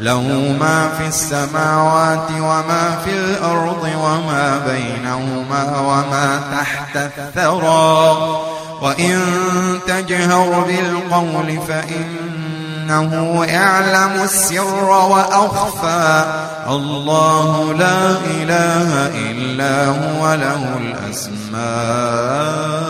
له ما في السماوات وما في الأرض وما بينهما وما تحت الثرى. وإن تجهر بالقول فإنه يعلم السر وأخفى. الله لا إله إلا هو له الأسماء.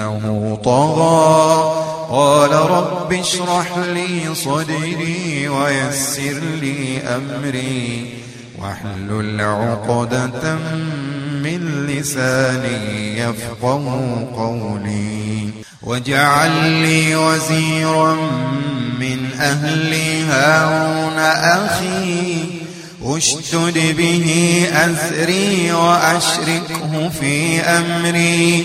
إنه طغى. قال رب اشرح لي صدري ويسر لي أمري واحلل عقدة من لساني يفقه قولي واجعل لي وزيرا من أهلي هارون أخي اشتد به أزري وأشركه في أمري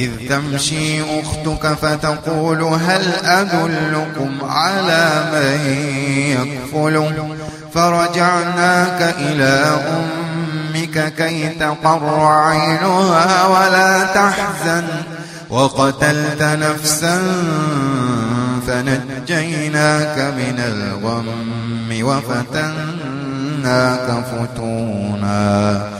إذ تمشي أختك فتقول هل أدلكم على من يكفله فرجعناك إلى أمك كي تقر عينها ولا تحزن. وقتلت نفسا فنجيناك من الغم وفتناك فتونا.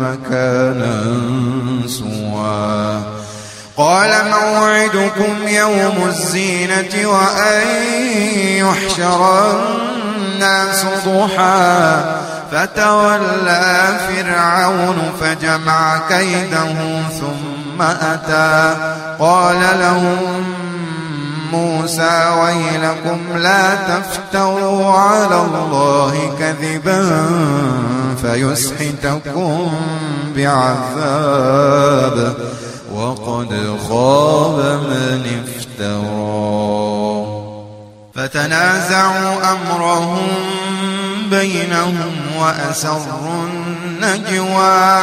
مكانا سوى قال موعدكم يوم الزينة وأن يحشر الناس ضحى. فتولى فرعون فجمع كيده ثم أتى. قال لهم موسى ويلكم لا تفتروا على الله كذبا فيسحتكم بعذاب وقد خاب من افترى فتنازعوا أمرهم بينهم وأسروا النجوى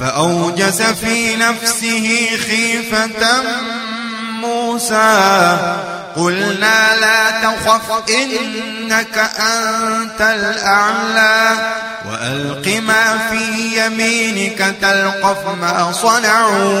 فأوجس في نفسه خيفة موسى. قلنا لا تخف إنك أنت الأعلى. وألق ما في يمينك تلقف ما صنعوا.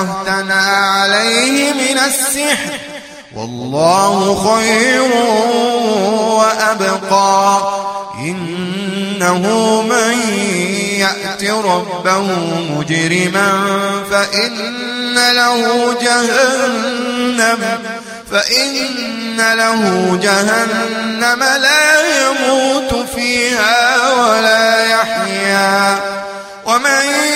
أكرهتنا عليه من السحر. والله خير وأبقى. إنه من يأت ربه مجرما فإن له جهنم فإن له جهنم لا يموت فيها ولا يحيا. ومن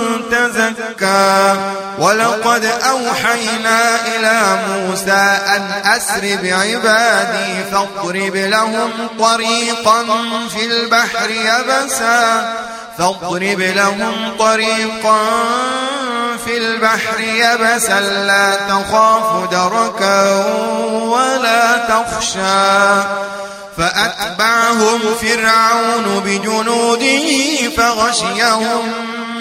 تزكى ولقد أوحينا إلى موسى أن أسر بعبادي فاضرب لهم طريقا في البحر يبسا. فاضرب لهم طريقا في البحر يبسا. لا تخاف دركا ولا تخشى. فأتبعهم فرعون بجنوده فغشيهم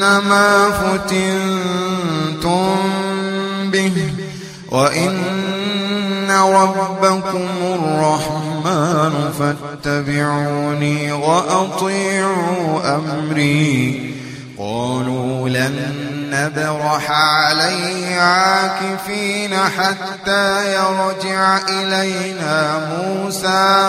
إنما فتنتم به وإن ربكم الرحمن فاتبعوني وأطيعوا أمري. قالوا لن نبرح عليه عاكفين حتى يرجع إلينا موسى.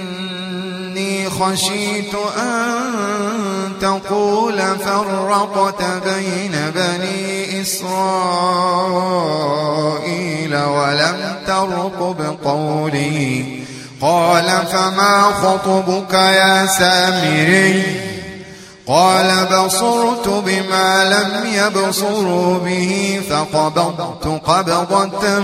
خشيت أن تقول فرقت بين بني إسرائيل ولم ترقب قولي. قال فما خطبك يا سامري؟ قال بصرت بما لم يبصروا به فقبضت قبضة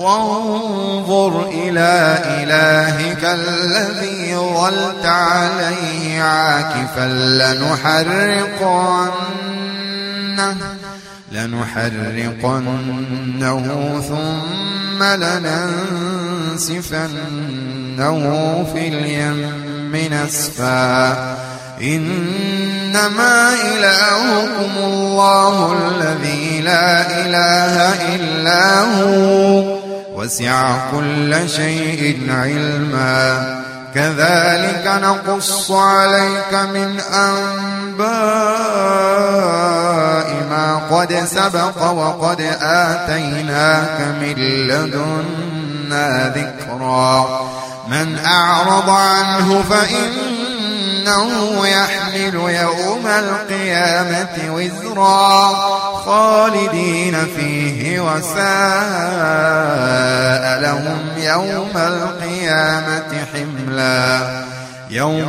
وانظر إلى إلهك الذي ظلت عليه عاكفا لنحرقنه لنحرقنه ثم لننسفنه في اليم نسفا إنما إلهكم الله الذي لا إله إلا هو. وسع كل شيء علما. كذلك نقص عليك من أنباء ما قد سبق وقد آتيناك من لدنا ذكرا. من أعرض عنه فإن إنه يحمل يوم القيامة وزرا خالدين فيه وساء لهم يوم القيامة حملا يوم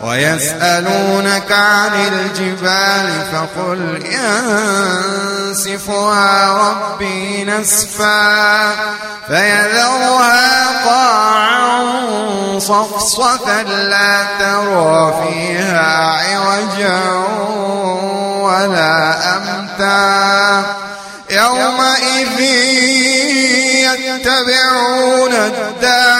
ويسألونك عن الجبال فقل ينسفها ربي نسفا فيذرها قاعا صفصفا لا ترى فيها عوجا ولا أمتا يومئذ يتبعون الداعي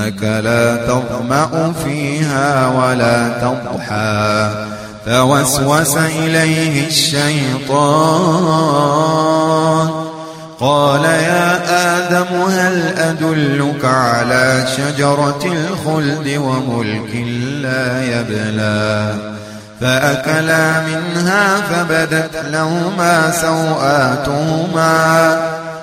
وأنك لا تظمأ فيها ولا تضحى. فوسوس إليه الشيطان. قال يا آدم هل أدلك على شجرة الخلد وملك لا يبلى؟ فأكلا منها فبدت لهما سوآتهما.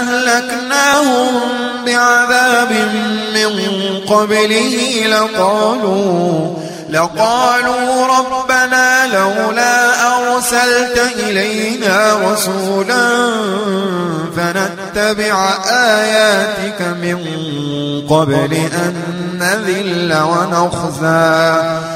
أهلكناهم بعذاب من قبله لقالوا لقالوا ربنا لولا أرسلت إلينا رسولا فنتبع آياتك من قبل أن نذل ونخزى